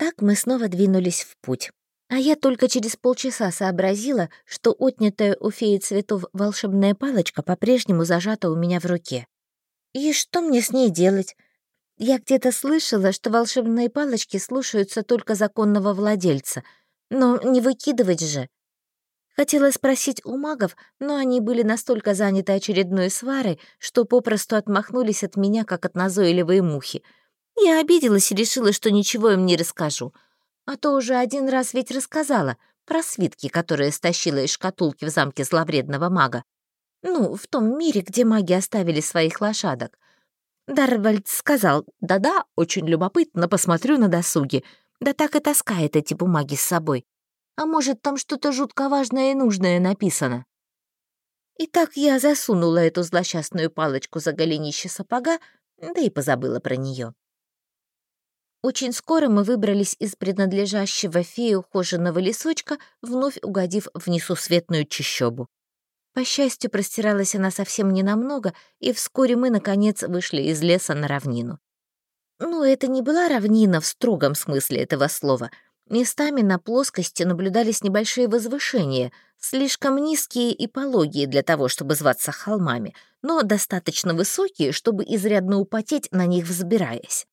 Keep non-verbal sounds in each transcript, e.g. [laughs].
Так мы снова двинулись в путь. А я только через полчаса сообразила, что отнятая у феи цветов волшебная палочка по-прежнему зажата у меня в руке. И что мне с ней делать? Я где-то слышала, что волшебные палочки слушаются только законного владельца. Но не выкидывать же. Хотела спросить у магов, но они были настолько заняты очередной сварой, что попросту отмахнулись от меня, как от назойливой мухи. Я обиделась и решила, что ничего им не расскажу. А то уже один раз ведь рассказала про свитки, которые стащила из шкатулки в замке зловредного мага. Ну, в том мире, где маги оставили своих лошадок. Дарвальд сказал, да-да, очень любопытно, посмотрю на досуге. Да так и таскает эти бумаги с собой. А может, там что-то жутко важное и нужное написано? И так я засунула эту злосчастную палочку за голенище сапога, да и позабыла про нее. Очень скоро мы выбрались из принадлежащего фее ухоженного лесочка, вновь угодив в несусветную чащобу. По счастью, простиралась она совсем ненамного, и вскоре мы, наконец, вышли из леса на равнину. Ну, это не была равнина в строгом смысле этого слова. Местами на плоскости наблюдались небольшие возвышения, слишком низкие и пологие для того, чтобы зваться холмами, но достаточно высокие, чтобы изрядно употеть на них взбираясь.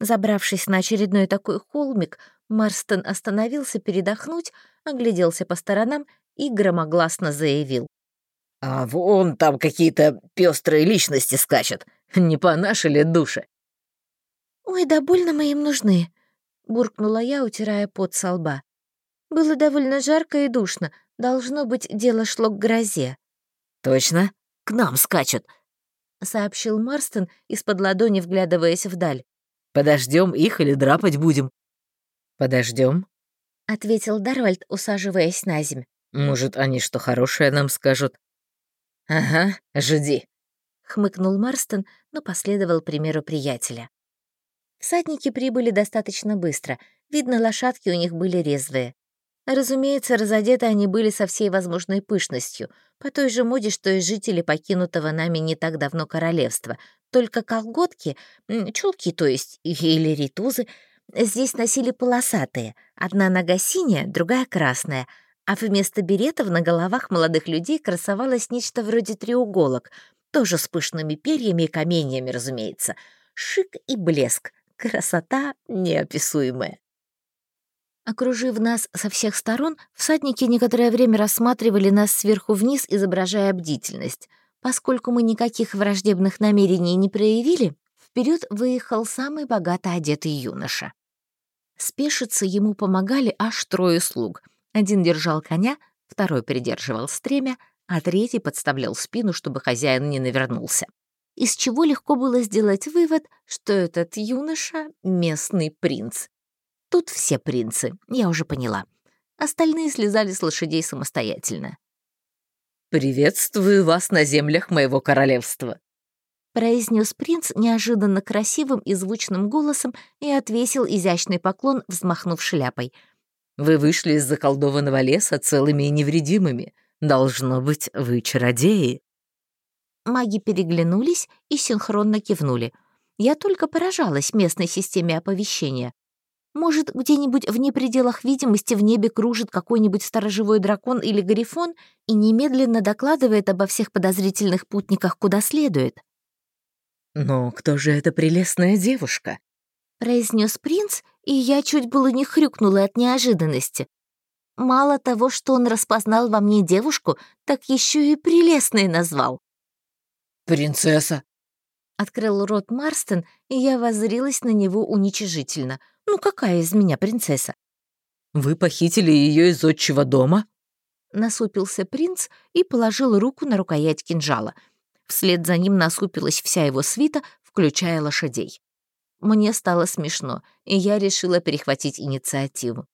Забравшись на очередной такой холмик, Марстон остановился передохнуть, огляделся по сторонам и громогласно заявил. «А вон там какие-то пестрые личности скачут. Не по нашей ли душе?» «Ой, да больно мы им нужны», — буркнула я, утирая пот со лба. Было довольно жарко и душно. Должно быть, дело шло к грозе. «Точно? К нам скачут», — сообщил Марстон, из-под ладони вглядываясь вдаль. Подождем их или драпать будем?» Подождем, ответил Дарвальд, усаживаясь на земь. «Может, они что хорошее нам скажут?» «Ага, жди», — хмыкнул Марстон, но последовал примеру приятеля. Всадники прибыли достаточно быстро. Видно, лошадки у них были резвые. Разумеется, разодеты они были со всей возможной пышностью, по той же моде, что и жители покинутого нами не так давно королевства. Только колготки, чулки, то есть, или ритузы, здесь носили полосатые. Одна нога синяя, другая красная, а вместо беретов на головах молодых людей красовалось нечто вроде треуголок, тоже с пышными перьями и каменьями, разумеется. Шик и блеск, красота неописуемая. Окружив нас со всех сторон, всадники некоторое время рассматривали нас сверху вниз, изображая бдительность. Поскольку мы никаких враждебных намерений не проявили, вперед выехал самый богато одетый юноша. Спешиться ему помогали аж трое слуг. Один держал коня, второй придерживал стремя, а третий подставлял спину, чтобы хозяин не навернулся. Из чего легко было сделать вывод, что этот юноша — местный принц. Тут все принцы, я уже поняла. Остальные слезали с лошадей самостоятельно. «Приветствую вас на землях моего королевства», произнес принц неожиданно красивым и звучным голосом и отвесил изящный поклон, взмахнув шляпой. «Вы вышли из заколдованного леса целыми и невредимыми. Должно быть, вы чародеи». Маги переглянулись и синхронно кивнули. Я только поражалась местной системе оповещения. Может, где-нибудь вне пределах видимости в небе кружит какой-нибудь сторожевой дракон или гарифон и немедленно докладывает обо всех подозрительных путниках куда следует. «Но кто же эта прелестная девушка?» — произнес принц, и я чуть было не хрюкнула от неожиданности. Мало того, что он распознал во мне девушку, так еще и прелестной назвал. «Принцесса!» — открыл рот Марстон, и я воззрилась на него уничижительно — ну какая из меня принцесса? Вы похитили ее из отчего дома? Насупился принц и положил руку на рукоять кинжала. Вслед за ним насупилась вся его свита, включая лошадей. Мне стало смешно, и я решила перехватить инициативу.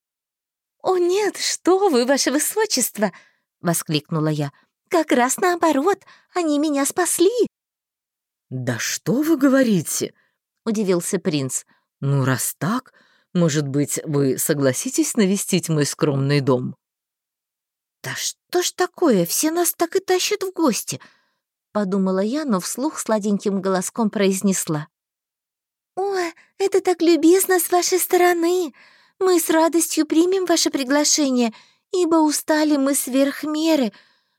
«О нет, что вы, ваше высочество!» — воскликнула я. «Как раз наоборот, они меня спасли!» «Да что вы говорите?» — удивился принц. «Ну, раз так, может быть, вы согласитесь навестить мой скромный дом?» «Да что ж такое, все нас так и тащат в гости!» — подумала я, но вслух сладеньким голоском произнесла. «О, это так любезно с вашей стороны! Мы с радостью примем ваше приглашение, ибо устали мы сверх меры.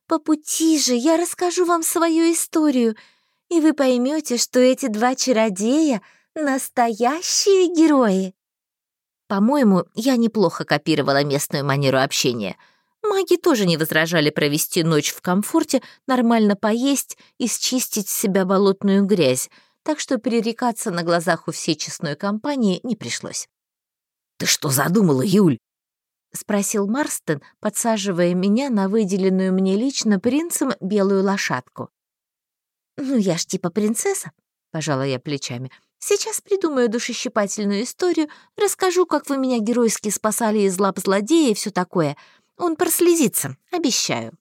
По пути же я расскажу вам свою историю, и вы поймете, что эти два чародея — настоящие герои». По-моему, я неплохо копировала местную манеру общения. Маги тоже не возражали провести ночь в комфорте, нормально поесть и счистить с себя болотную грязь, так что перерекаться на глазах у всей честной компании не пришлось. «Ты что задумала, Юль?» — спросил Марстон, подсаживая меня на выделенную мне лично принцем белую лошадку. «Ну, я ж типа принцесса», — пожала я плечами. «Сейчас придумаю душещипательную историю, расскажу, как вы меня геройски спасали из лап злодея и все такое. Он прослезится, обещаю».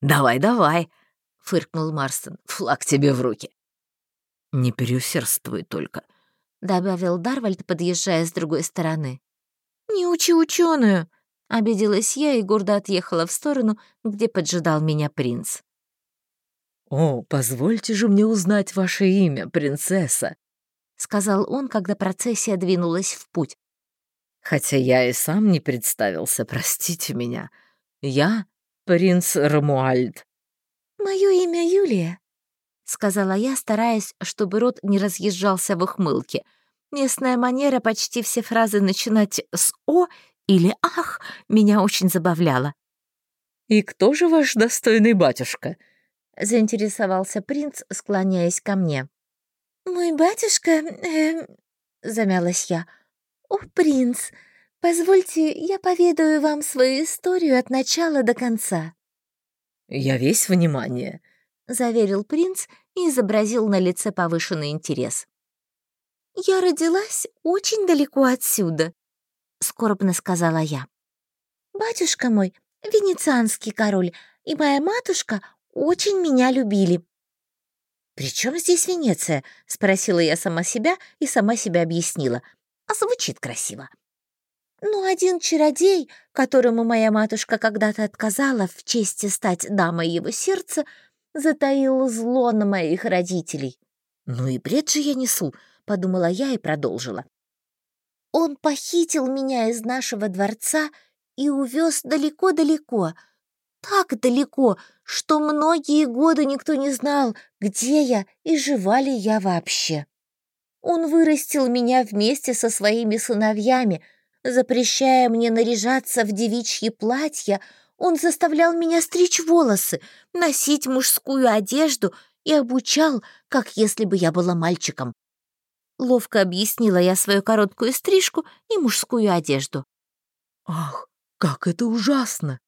«Давай, давай», — фыркнул Марстон. «Флаг тебе в руки». «Не переусердствуй только», — добавил Дарвальд, подъезжая с другой стороны. «Не учи ученую!» — обиделась я и гордо отъехала в сторону, где поджидал меня принц. «О, позвольте же мне узнать ваше имя, принцесса», — сказал он, когда процессия двинулась в путь. «Хотя я и сам не представился, простите меня. Я принц Рамуальд». «Мое имя Юлия», — сказала я, стараясь, чтобы рот не разъезжался в ухмылке. Местная манера почти все фразы начинать с «о» или «ах» меня очень забавляла. «И кто же ваш достойный батюшка?» — заинтересовался принц, склоняясь ко мне. «Мой батюшка...» э, — замялась я. «О, принц, позвольте, я поведаю вам свою историю от начала до конца». «Я весь внимание», — заверил принц и изобразил на лице повышенный интерес. «Я родилась очень далеко отсюда», — скорбно сказала я. «Батюшка мой — венецианский король, и моя матушка очень меня любили». «При чем здесь Венеция?» — спросила я сама себя и сама себя объяснила. «А звучит красиво». Но один чародей, которому моя матушка когда-то отказала в чести стать дамой его сердца, затаил зло на моих родителей. «Ну и бред же я несу», — подумала я и продолжила. «Он похитил меня из нашего дворца и увез далеко-далеко, так далеко, что многие годы никто не знал, где я и жива ли я вообще. Он вырастил меня вместе со своими сыновьями, запрещая мне наряжаться в девичьи платья, он заставлял меня стричь волосы, носить мужскую одежду и обучал, как если бы я была мальчиком. Ловко объяснила я свою короткую стрижку и мужскую одежду. «Ах, как это ужасно!»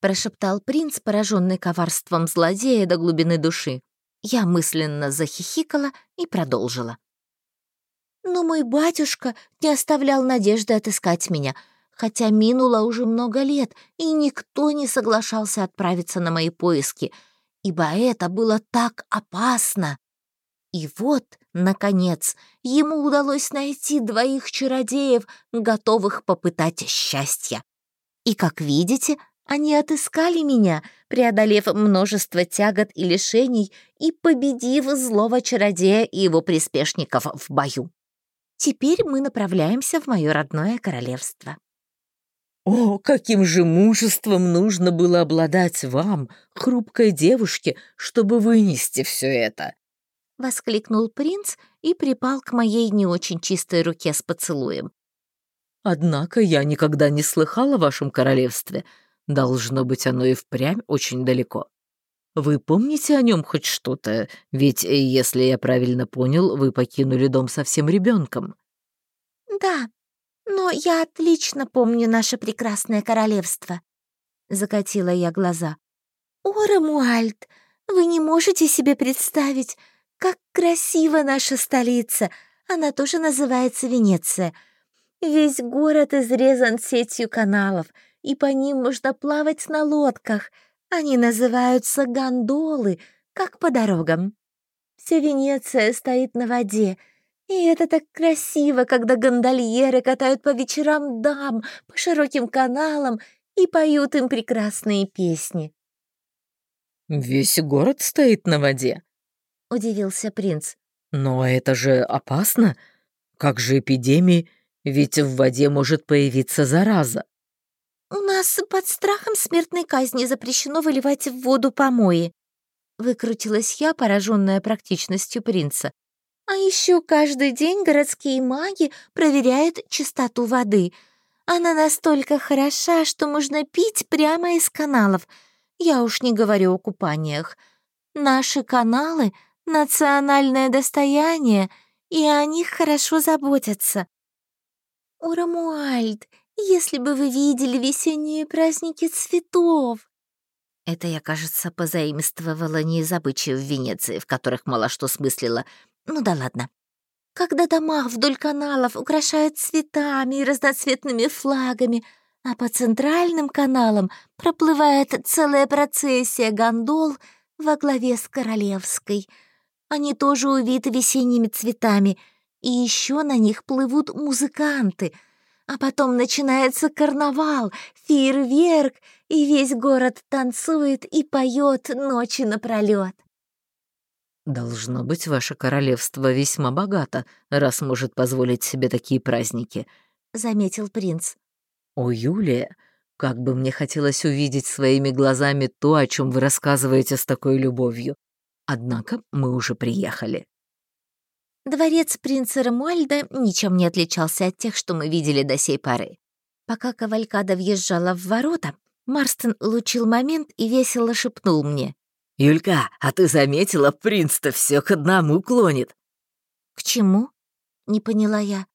Прошептал принц, пораженный коварством злодея до глубины души. Я мысленно захихикала и продолжила. Но мой батюшка не оставлял надежды отыскать меня, хотя минуло уже много лет, и никто не соглашался отправиться на мои поиски, ибо это было так опасно. И вот, наконец, ему удалось найти двоих чародеев, готовых попытать счастья. И, как видите, они отыскали меня, преодолев множество тягот и лишений и победив злого чародея и его приспешников в бою. Теперь мы направляемся в мое родное королевство. О, каким же мужеством нужно было обладать вам, хрупкой девушке, чтобы вынести все это! Воскликнул принц и припал к моей не очень чистой руке с поцелуем. Однако я никогда не слыхал о вашем королевстве — Должно быть, оно и впрямь очень далеко. Вы помните о нем хоть что-то? Ведь, э, если я правильно понял, вы покинули дом совсем ребенком. Да, но я отлично помню наше прекрасное королевство. Закатила я глаза. О, Рамуальд, вы не можете себе представить, как красива наша столица. Она тоже называется Венеция. Весь город изрезан сетью каналов — и по ним можно плавать на лодках. Они называются гондолы, как по дорогам. Вся Венеция стоит на воде, и это так красиво, когда гондольеры катают по вечерам дам по широким каналам и поют им прекрасные песни. «Весь город стоит на воде?» — удивился принц. Но это же опасно. Как же эпидемии? Ведь в воде может появиться зараза. «У нас под страхом смертной казни запрещено выливать в воду помои», выкрутилась я, пораженная практичностью принца. «А еще каждый день городские маги проверяют чистоту воды. Она настолько хороша, что можно пить прямо из каналов. Я уж не говорю о купаниях. Наши каналы — национальное достояние, и о них хорошо заботятся. «Урамуальд, если бы вы видели весенние праздники цветов!» Это я, кажется, позаимствовала не из обычаев Венеции, в которых мало что смыслила. Ну да ладно. Когда дома вдоль каналов украшают цветами и разноцветными флагами, а по центральным каналам проплывает целая процессия гондол во главе с королевской. Они тоже увиты весенними цветами — и еще на них плывут музыканты. А потом начинается карнавал, фейерверк, и весь город танцует и поет ночи напролет. «Должно быть, ваше королевство весьма богато, раз может позволить себе такие праздники», — заметил принц. «О, Юлия, как бы мне хотелось увидеть своими глазами то, о чем вы рассказываете с такой любовью. Однако мы уже приехали». Дворец принца Рамуальда ничем не отличался от тех, что мы видели до сей поры. Пока кавалькада въезжала в ворота, Марстон лучил момент и весело шепнул мне. «Юлька, а ты заметила, принц-то все к одному клонит». «К чему?» — не поняла я.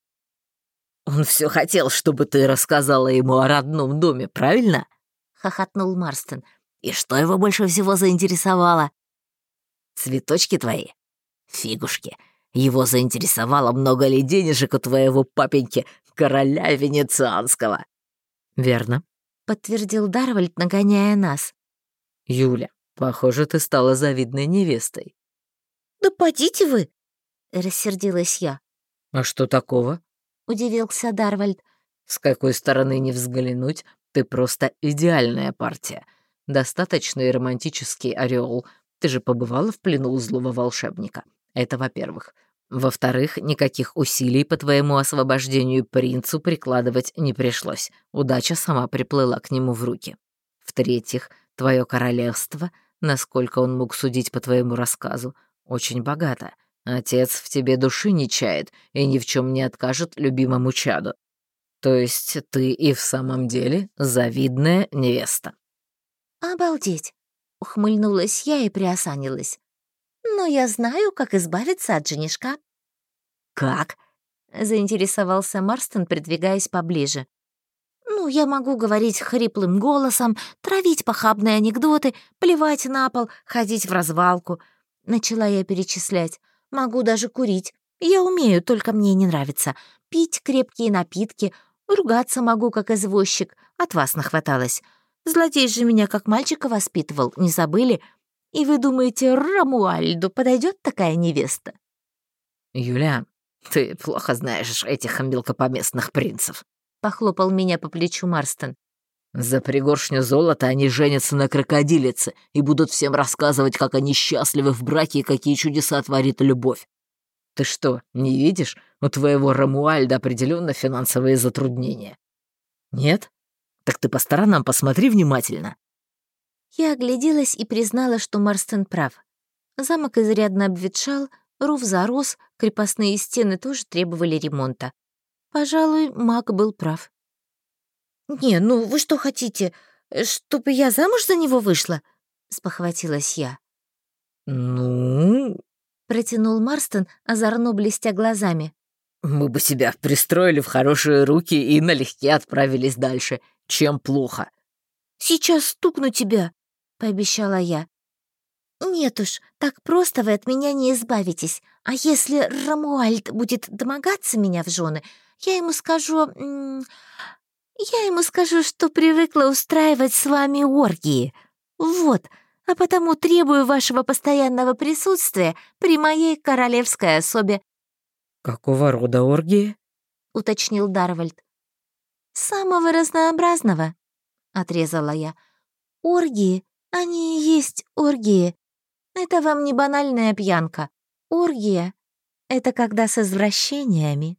«Он все хотел, чтобы ты рассказала ему о родном доме, правильно?» — хохотнул Марстон. «И что его больше всего заинтересовало?» «Цветочки твои? Фигушки. Его заинтересовало, много ли денежек у твоего папеньки, короля венецианского». «Верно», — подтвердил Дарвальд, нагоняя нас. «Юля, похоже, ты стала завидной невестой». «Да подите вы!» — рассердилась я. «А что такого?» — удивился Дарвальд. «С какой стороны не взглянуть, ты просто идеальная партия. Достаточный романтический ореол. Ты же побывала в плену у злого волшебника. Это во-первых. Во-вторых, никаких усилий по твоему освобождению принцу прикладывать не пришлось. Удача сама приплыла к нему в руки. В-третьих, твое королевство, насколько он мог судить по твоему рассказу, очень богато. Отец в тебе души не чает и ни в чем не откажет любимому чаду. То есть ты и в самом деле завидная невеста. «Обалдеть!» — ухмыльнулась я и приосанилась но я знаю, как избавиться от женишка». «Как?» — заинтересовался Марстон, придвигаясь поближе. «Ну, я могу говорить хриплым голосом, травить похабные анекдоты, плевать на пол, ходить в развалку». Начала я перечислять. «Могу даже курить. Я умею, только мне не нравится. Пить крепкие напитки, ругаться могу, как извозчик. От вас нахваталось. Злодей же меня как мальчика воспитывал, не забыли?» И вы думаете, Рамуальду подойдет такая невеста?» «Юля, ты плохо знаешь этих мелкопоместных принцев», — похлопал меня по плечу Марстон. «За пригоршню золота они женятся на крокодилице и будут всем рассказывать, как они счастливы в браке и какие чудеса творит любовь. Ты что, не видишь? У твоего Рамуальда определенно финансовые затруднения. Нет? Так ты по сторонам посмотри внимательно. Я огляделась и признала, что Марстон прав. Замок изрядно обветшал, ров зарос, крепостные стены тоже требовали ремонта. Пожалуй, маг был прав. «Не, ну вы что хотите, чтобы я замуж за него вышла?» — спохватилась я. «Ну...» — протянул Марстон, озорно блестя глазами. «Мы бы себя пристроили в хорошие руки и налегке отправились дальше. Чем плохо?» «Сейчас стукну тебя!» Пообещала я. «Нет уж, так просто вы от меня не избавитесь. А если Рамуальд будет домогаться меня в жены, я ему скажу... Я ему скажу, что привыкла устраивать с вами оргии. Вот, а потому требую вашего постоянного присутствия при моей королевской особе». «Какого рода оргии?» — уточнил Дарвальд. «Самого разнообразного», — отрезала я. «Оргии они и есть оргии. Это вам не банальная пьянка. Оргия Это когда с извращениями».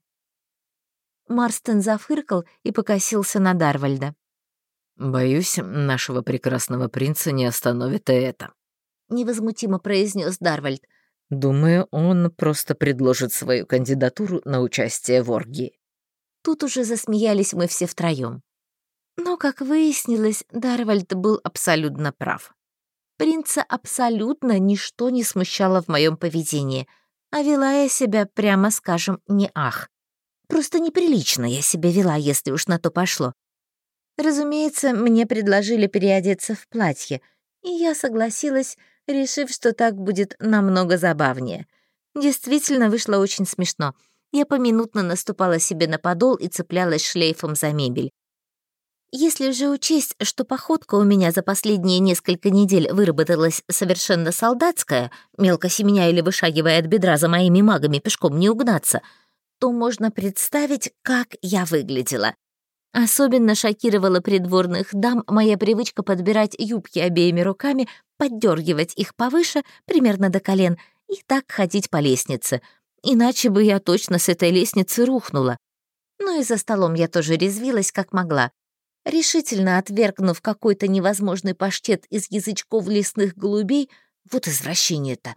Марстон зафыркал и покосился на Дарвальда. «Боюсь, нашего прекрасного принца не остановит и это», — невозмутимо произнес Дарвальд. «Думаю, он просто предложит свою кандидатуру на участие в оргии». Тут уже засмеялись мы все втроем. Но, как выяснилось, Дарвальд был абсолютно прав. Принца абсолютно ничто не смущало в моем поведении, а вела я себя, прямо скажем, не ах. Просто неприлично я себя вела, если уж на то пошло. Разумеется, мне предложили переодеться в платье, и я согласилась, решив, что так будет намного забавнее. Действительно, вышло очень смешно. Я поминутно наступала себе на подол и цеплялась шлейфом за мебель. Если же учесть, что походка у меня за последние несколько недель выработалась совершенно солдатская, мелко семеня или вышагивая от бедра за моими магами пешком не угнаться, то можно представить, как я выглядела. Особенно шокировала придворных дам моя привычка подбирать юбки обеими руками, поддергивать их повыше, примерно до колен, и так ходить по лестнице. Иначе бы я точно с этой лестницы рухнула. Ну и за столом я тоже резвилась, как могла. Решительно отвергнув какой-то невозможный паштет из язычков лесных голубей, вот извращение-то,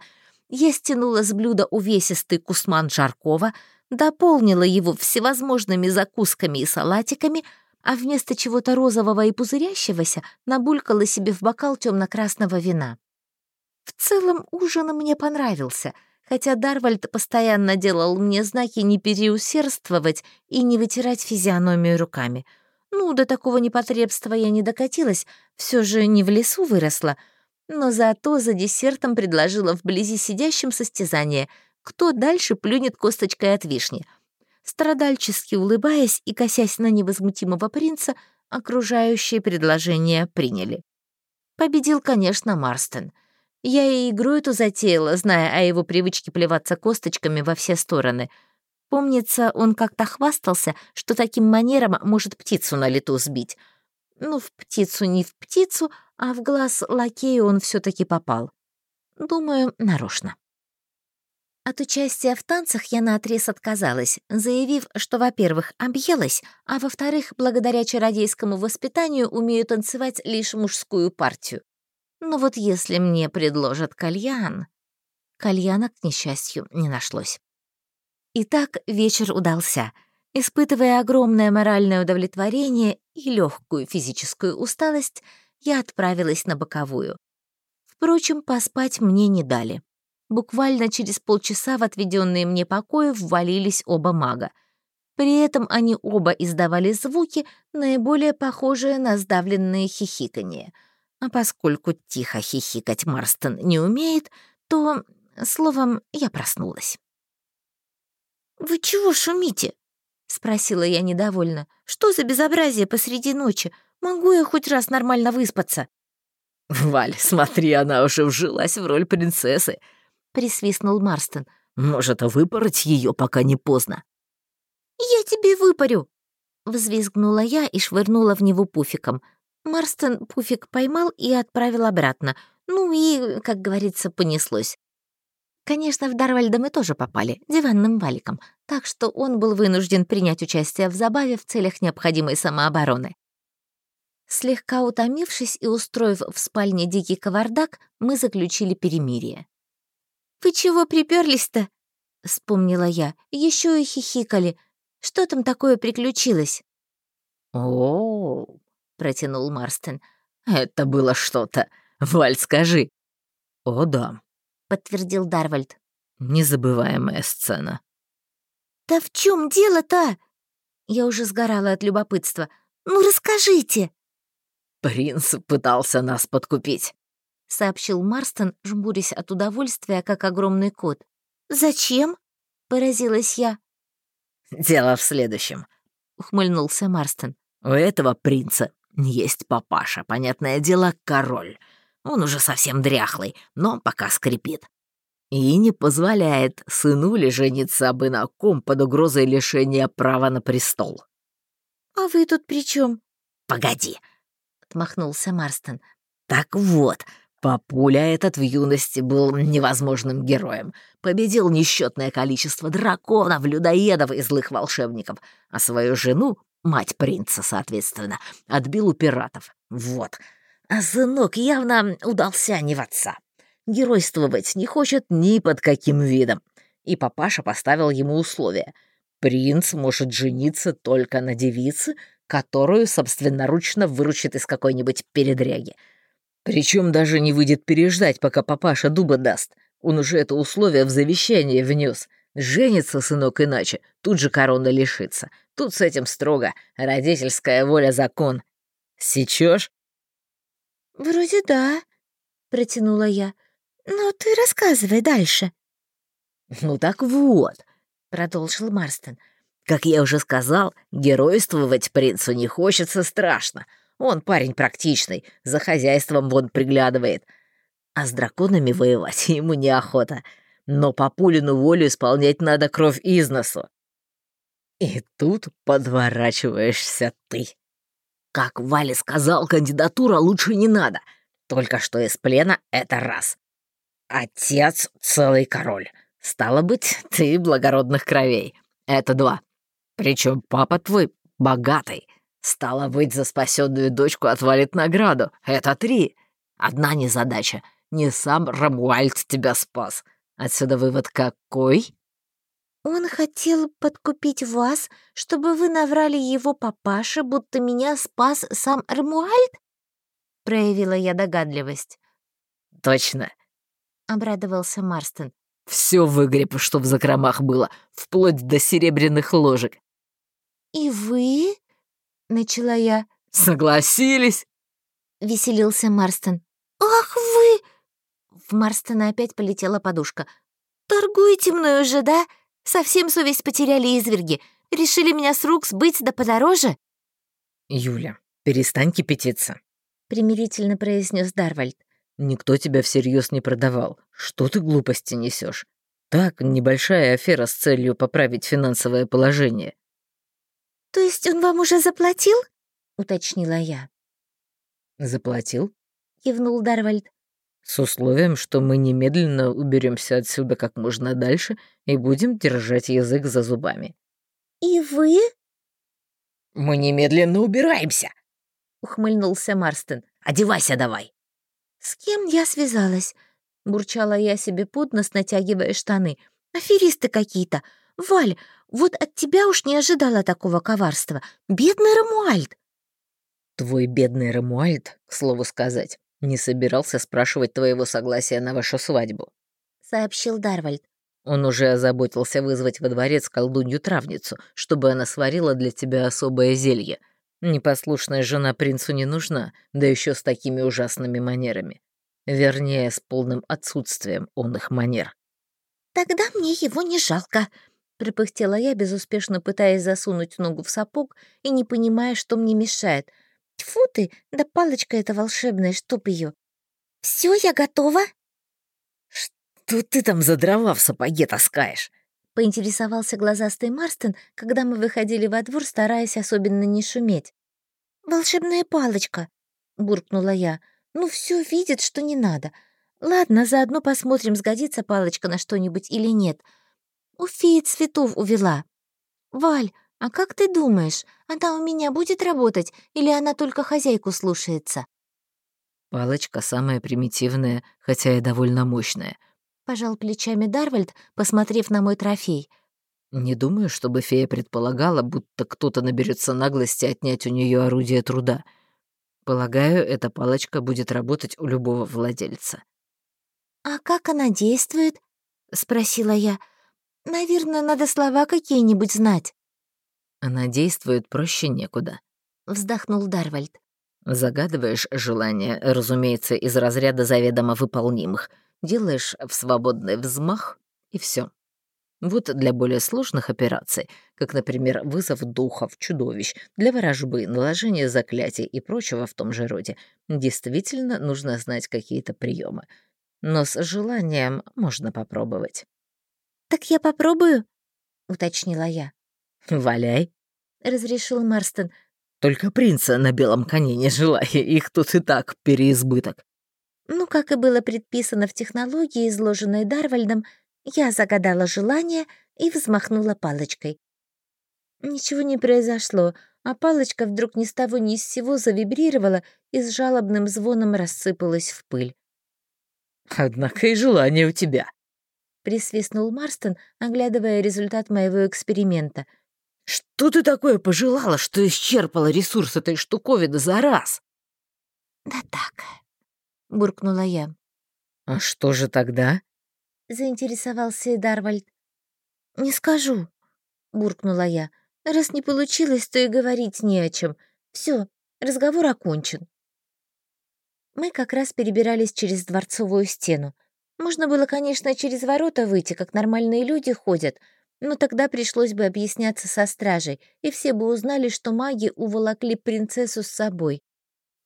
я стянула с блюда увесистый кусман жаркова, дополнила его всевозможными закусками и салатиками, а вместо чего-то розового и пузырящегося набулькала себе в бокал темно-красного вина. В целом ужин мне понравился, хотя Дарвальд постоянно делал мне знаки не переусердствовать и не вытирать физиономию руками — ну, до такого непотребства я не докатилась, все же не в лесу выросла. Но зато за десертом предложила вблизи сидящим состязание, кто дальше плюнет косточкой от вишни. Страдальчески улыбаясь и косясь на невозмутимого принца, окружающие предложения приняли. Победил, конечно, Марстон. Я и игру эту затеяла, зная о его привычке плеваться косточками во все стороны — Помнится, он как-то хвастался, что таким манером может птицу на лету сбить. Ну, в птицу не в птицу, а в глаз лакею он все таки попал. Думаю, нарочно. От участия в танцах я наотрез отказалась, заявив, что, во-первых, объелась, а во-вторых, благодаря чародейскому воспитанию умею танцевать лишь мужскую партию. Но вот если мне предложат кальян... Кальяна, к несчастью, не нашлось. Итак, вечер удался. Испытывая огромное моральное удовлетворение и легкую физическую усталость, я отправилась на боковую. Впрочем, поспать мне не дали. Буквально через полчаса в отведенные мне покои ввалились оба мага. При этом они оба издавали звуки, наиболее похожие на сдавленные хихиканье. А поскольку тихо хихикать Марстон не умеет, то, словом, я проснулась. «Вы чего шумите?» — спросила я недовольно. «Что за безобразие посреди ночи? Могу я хоть раз нормально выспаться?» «Валь, смотри, она уже вжилась в роль принцессы», — присвистнул Марстон. «Может, выпороть ее, пока не поздно?» «Я тебе выпарю!» — взвизгнула я и швырнула в него пуфиком. Марстон пуфик поймал и отправил обратно. Ну и, как говорится, понеслось. Конечно, в Дарвальда мы тоже попали, диванным валиком, так что он был вынужден принять участие в забаве в целях необходимой самообороны. Слегка утомившись и устроив в спальне дикий кавардак, мы заключили перемирие. «Вы чего приперлись-то?» — вспомнила я. Еще и хихикали. Что там такое приключилось?» «О-о-о!» — протянул Марстен. «Это было что-то. Валь, скажи». «О, да, — подтвердил Дарвальд. «Незабываемая сцена». «Да в чем дело-то?» Я уже сгорала от любопытства. «Ну, расскажите!» «Принц пытался нас подкупить», — сообщил Марстон, жмурясь от удовольствия, как огромный кот. «Зачем?» — поразилась я. «Дело в следующем», — ухмыльнулся Марстон. «У этого принца есть папаша, понятное дело, король. Он уже совсем дряхлый, но пока скрипит. И не позволяет сыну ли жениться бы на ком под угрозой лишения права на престол. «А вы тут при чем? «Погоди», — отмахнулся Марстон. «Так вот, Папуля этот в юности был невозможным героем. Победил несчетное количество драконов, людоедов и злых волшебников, а свою жену, мать принца, соответственно, отбил у пиратов. Вот. А сынок явно удался не в отца. Геройствовать не хочет ни под каким видом. И папаша поставил ему условие. Принц может жениться только на девице, которую собственноручно выручит из какой-нибудь передряги — причем даже не выйдет переждать, пока папаша дуба даст. Он уже это условие в завещание внес. Женится сынок иначе, тут же корона лишится. Тут с этим строго. Родительская воля закон. Сечешь? «Вроде да», — протянула я. «Но ты рассказывай дальше». «Ну так вот», — продолжил Марстон. «Как я уже сказал, геройствовать принцу не хочется страшно. Он парень практичный, за хозяйством вон приглядывает. А с драконами воевать [laughs] ему неохота. Но по Пулину волю исполнять надо кровь из носу. И тут подворачиваешься ты. Как Валя сказал, кандидатура лучше не надо. Только что из плена — это раз. Отец — целый король. Стало быть, ты благородных кровей. Это два. Причем папа твой богатый. Стало быть, за спасенную дочку отвалит награду. Это три. Одна незадача. Не сам Рамуальд тебя спас. Отсюда вывод какой? Он хотел подкупить вас, чтобы вы наврали его папаше, будто меня спас сам Рамуальд? Проявила я догадливость. Точно. Обрадовался Марстон. Все выгреб, что в закромах было, вплоть до серебряных ложек. И вы? — начала я. «Согласились?» — веселился Марстон. «Ах вы!» В Марстона опять полетела подушка. «Торгуете мной уже, да? Совсем совесть потеряли изверги. Решили меня с рук сбыть да подороже?» «Юля, перестань кипятиться», — примирительно произнес Дарвальд. «Никто тебя всерьез не продавал. Что ты глупости несешь? Так, небольшая афера с целью поправить финансовое положение. «То есть он вам уже заплатил?» — уточнила я. «Заплатил?» — кивнул Дарвальд. «С условием, что мы немедленно уберемся отсюда как можно дальше и будем держать язык за зубами». «И вы?» «Мы немедленно убираемся!» — ухмыльнулся Марстон. «Одевайся давай!» «С кем я связалась?» — бурчала я себе под нос, натягивая штаны. «Аферисты какие-то! Валь, вот от тебя уж не ожидала такого коварства. Бедный Рамуальд!» «Твой бедный Рамуальд, к слову сказать, не собирался спрашивать твоего согласия на вашу свадьбу», — сообщил Дарвальд. «Он уже озаботился вызвать во дворец колдунью-травницу, чтобы она сварила для тебя особое зелье. Непослушная жена принцу не нужна, да еще с такими ужасными манерами. Вернее, с полным отсутствием он их манер». «Тогда мне его не жалко», Припыхтела я, безуспешно пытаясь засунуть ногу в сапог и не понимая, что мне мешает. Тьфу ты, да палочка эта волшебная, чтоб ее. Все, я готова. Что ты там за дрова в сапоге таскаешь? Поинтересовался глазастый Марстон, когда мы выходили во двор, стараясь особенно не шуметь. «Волшебная палочка», — буркнула я. «Ну, все видит, что не надо. Ладно, заодно посмотрим, сгодится палочка на что-нибудь или нет. У феи цветов увела. Валь, а как ты думаешь, она у меня будет работать или она только хозяйку слушается? Палочка самая примитивная, хотя и довольно мощная. Пожал плечами Дарвальд, посмотрев на мой трофей. Не думаю, чтобы фея предполагала, будто кто-то наберется наглости отнять у нее орудие труда. Полагаю, эта палочка будет работать у любого владельца. «А как она действует?» — спросила я. Наверное, надо слова какие-нибудь знать. Она действует проще некуда. Вздохнул Дарвальд. Загадываешь желание, разумеется, из разряда заведомо выполнимых. Делаешь в свободный взмах, и все. Вот для более сложных операций, как, например, вызов духов, чудовищ, для ворожбы, наложение заклятий и прочего в том же роде, действительно нужно знать какие-то приемы. Но с желанием можно попробовать. «Так я попробую?» — уточнила я. «Валяй», — разрешил Марстон. «Только принца на белом коне не желай, их тут и так переизбыток». Ну, как и было предписано в технологии, изложенной Дарвальдом, я загадала желание и взмахнула палочкой. Ничего не произошло, а палочка вдруг ни с того ни с сего завибрировала и с жалобным звоном рассыпалась в пыль. «Однако и желание у тебя», — присвистнул Марстон, оглядывая результат моего эксперимента. «Что ты такое пожелала, что исчерпала ресурс этой штуковины за раз?» «Да так», — буркнула я. «А что же тогда?» — заинтересовался Дарвальд. «Не скажу», — буркнула я. «Раз не получилось, то и говорить не о чем. Все, разговор окончен». Мы как раз перебирались через дворцовую стену. Можно было, конечно, через ворота выйти, как нормальные люди ходят, но тогда пришлось бы объясняться со стражей, и все бы узнали, что маги уволокли принцессу с собой.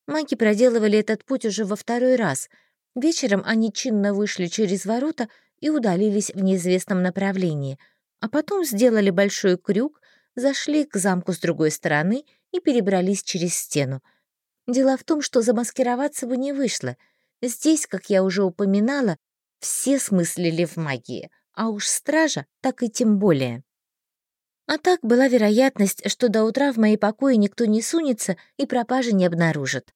Маги проделывали этот путь уже во второй раз. Вечером они чинно вышли через ворота и удалились в неизвестном направлении, а потом сделали большой крюк, зашли к замку с другой стороны и перебрались через стену. Дело в том, что замаскироваться бы не вышло. Здесь, как я уже упоминала, все смыслили в магии, а уж стража так и тем более. А так была вероятность, что до утра в мои покои никто не сунется и пропажи не обнаружит.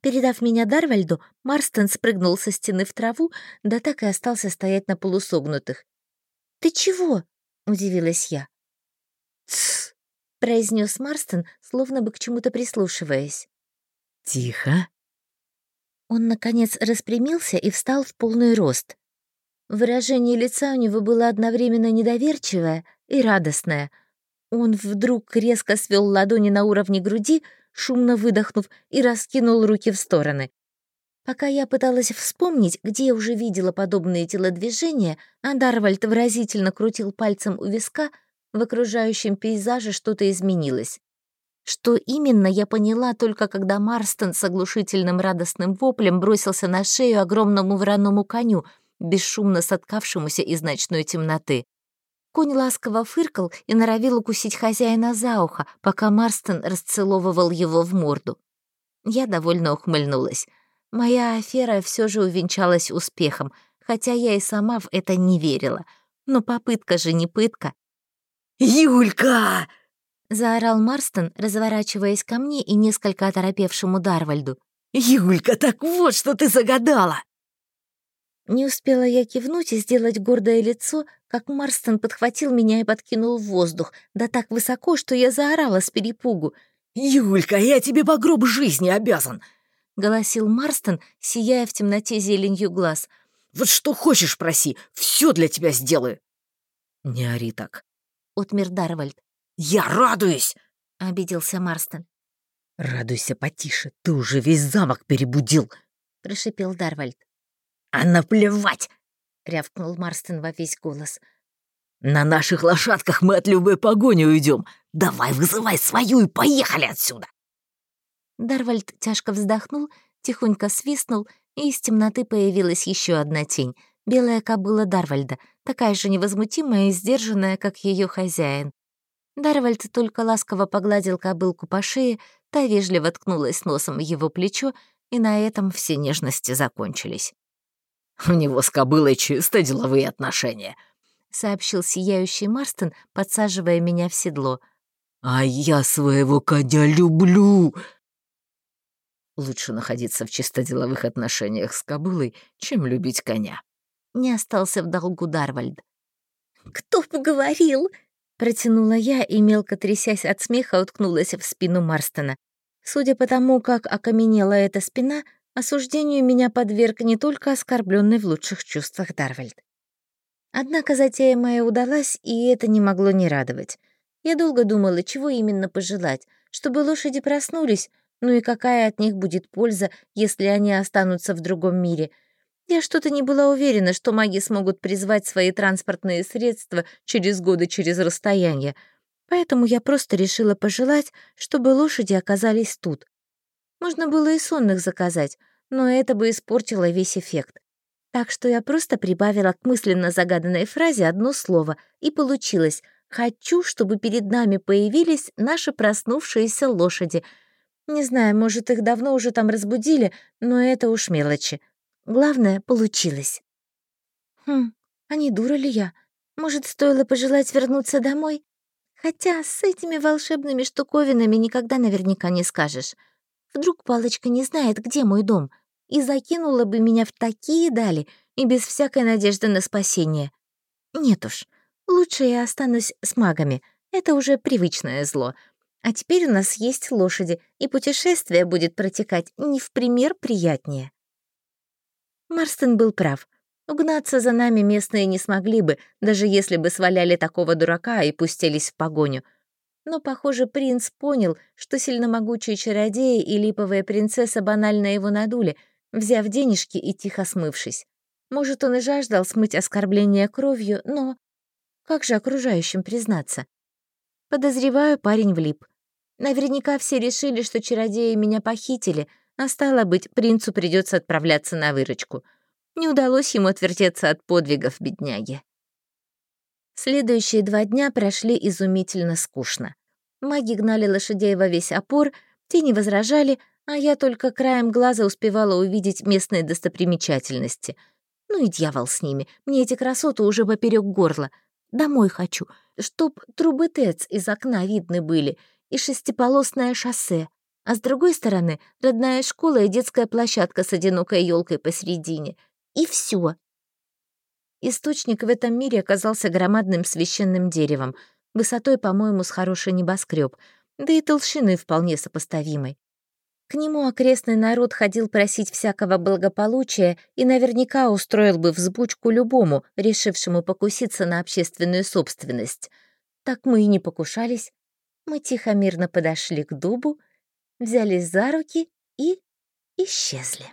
Передав меня Дарвальду, Марстон спрыгнул со стены в траву, да так и остался стоять на полусогнутых. «Ты чего?» — удивилась я. «Тсс!» — произнес Марстон, словно бы к чему-то прислушиваясь. «Тихо!» Он, наконец, распрямился и встал в полный рост. Выражение лица у него было одновременно недоверчивое и радостное. Он вдруг резко свел ладони на уровне груди, шумно выдохнув и раскинул руки в стороны. Пока я пыталась вспомнить, где я уже видела подобные телодвижения, а Дарвальд выразительно крутил пальцем у виска, в окружающем пейзаже что-то изменилось. Что именно, я поняла только когда Марстон с оглушительным радостным воплем бросился на шею огромному враному коню, бесшумно соткавшемуся из ночной темноты. Конь ласково фыркал и норовил укусить хозяина за ухо, пока Марстон расцеловывал его в морду. Я довольно ухмыльнулась. Моя афера все же увенчалась успехом, хотя я и сама в это не верила. Но попытка же не пытка. «Юлька!» — заорал Марстон, разворачиваясь ко мне и несколько оторопевшему Дарвальду. «Юлька, так вот что ты загадала!» Не успела я кивнуть и сделать гордое лицо, как Марстон подхватил меня и подкинул в воздух, да так высоко, что я заорала с перепугу. «Юлька, я тебе по гроб жизни обязан!» — голосил Марстон, сияя в темноте зеленью глаз. «Вот что хочешь проси, все для тебя сделаю!» «Не ори так!» — отмер Дарвальд. «Я радуюсь!» — обиделся Марстон. «Радуйся потише, ты уже весь замок перебудил!» — прошипел Дарвальд. «А наплевать!» — рявкнул Марстон во весь голос. «На наших лошадках мы от любой погони уйдем. Давай вызывай свою и поехали отсюда!» Дарвальд тяжко вздохнул, тихонько свистнул, и из темноты появилась еще одна тень — белая кобыла Дарвальда, такая же невозмутимая и сдержанная, как ее хозяин. Дарвальд только ласково погладил кобылку по шее, та вежливо ткнулась носом в его плечо, и на этом все нежности закончились. «У него с кобылой чисто деловые отношения», — сообщил сияющий Марстон, подсаживая меня в седло. «А я своего коня люблю!» Лучше находиться в чисто деловых отношениях с кобылой, чем любить коня. Не остался в долгу Дарвальд. «Кто бы говорил?» — протянула я и, мелко трясясь от смеха, уткнулась в спину Марстона. Судя по тому, как окаменела эта спина, осуждению меня подверг не только оскорбленный в лучших чувствах Дарвальд. Однако затея моя удалась, и это не могло не радовать. Я долго думала, чего именно пожелать, чтобы лошади проснулись, ну и какая от них будет польза, если они останутся в другом мире. Я что-то не была уверена, что маги смогут призвать свои транспортные средства через годы через расстояние, поэтому я просто решила пожелать, чтобы лошади оказались тут, можно было и сонных заказать, но это бы испортило весь эффект. Так что я просто прибавила к мысленно загаданной фразе одно слово, и получилось «Хочу, чтобы перед нами появились наши проснувшиеся лошади». Не знаю, может, их давно уже там разбудили, но это уж мелочи. Главное, получилось. Хм, а не дура ли я? Может, стоило пожелать вернуться домой? Хотя с этими волшебными штуковинами никогда наверняка не скажешь. Вдруг палочка не знает, где мой дом, и закинула бы меня в такие дали и без всякой надежды на спасение. Нет уж, лучше я останусь с магами. Это уже привычное зло. А теперь у нас есть лошади, и путешествие будет протекать не в пример приятнее. Марстон был прав. Угнаться за нами местные не смогли бы, даже если бы сваляли такого дурака и пустились в погоню. Но, похоже, принц понял, что сильномогучие чародеи и липовая принцесса банально его надули, взяв денежки и тихо смывшись. Может, он и жаждал смыть оскорбление кровью, но... Как же окружающим признаться? Подозреваю, парень влип. Наверняка все решили, что чародеи меня похитили, а стало быть, принцу придется отправляться на выручку. Не удалось ему отвертеться от подвигов бедняги. Следующие два дня прошли изумительно скучно. Маги гнали лошадей во весь опор, те не возражали, а я только краем глаза успевала увидеть местные достопримечательности. Ну и дьявол с ними, мне эти красоты уже поперек горла. Домой хочу, чтоб трубы ТЭЦ из окна видны были и шестиполосное шоссе, а с другой стороны — родная школа и детская площадка с одинокой елкой посередине. И все. Источник в этом мире оказался громадным священным деревом, высотой, по-моему, с хороший небоскреб, да и толщины вполне сопоставимой. К нему окрестный народ ходил просить всякого благополучия и наверняка устроил бы взбучку любому, решившему покуситься на общественную собственность. Так мы и не покушались. Мы тихо-мирно подошли к дубу, взялись за руки и исчезли.